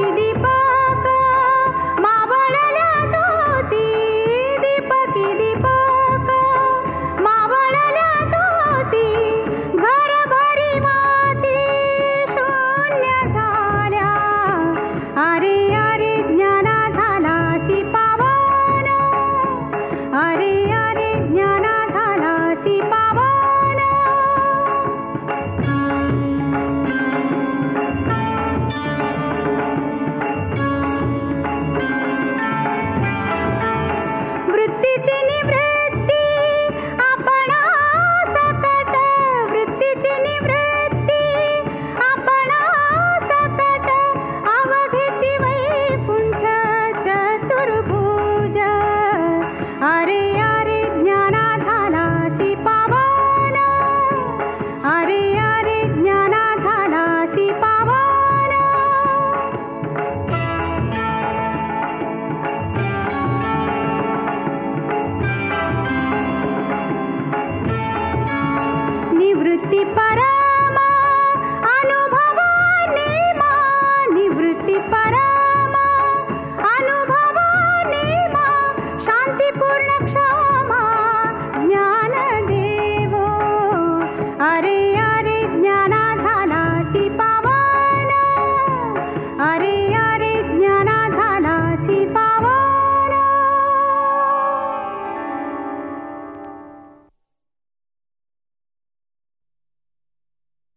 ಬೆಳಕಿದಿ ಬಾ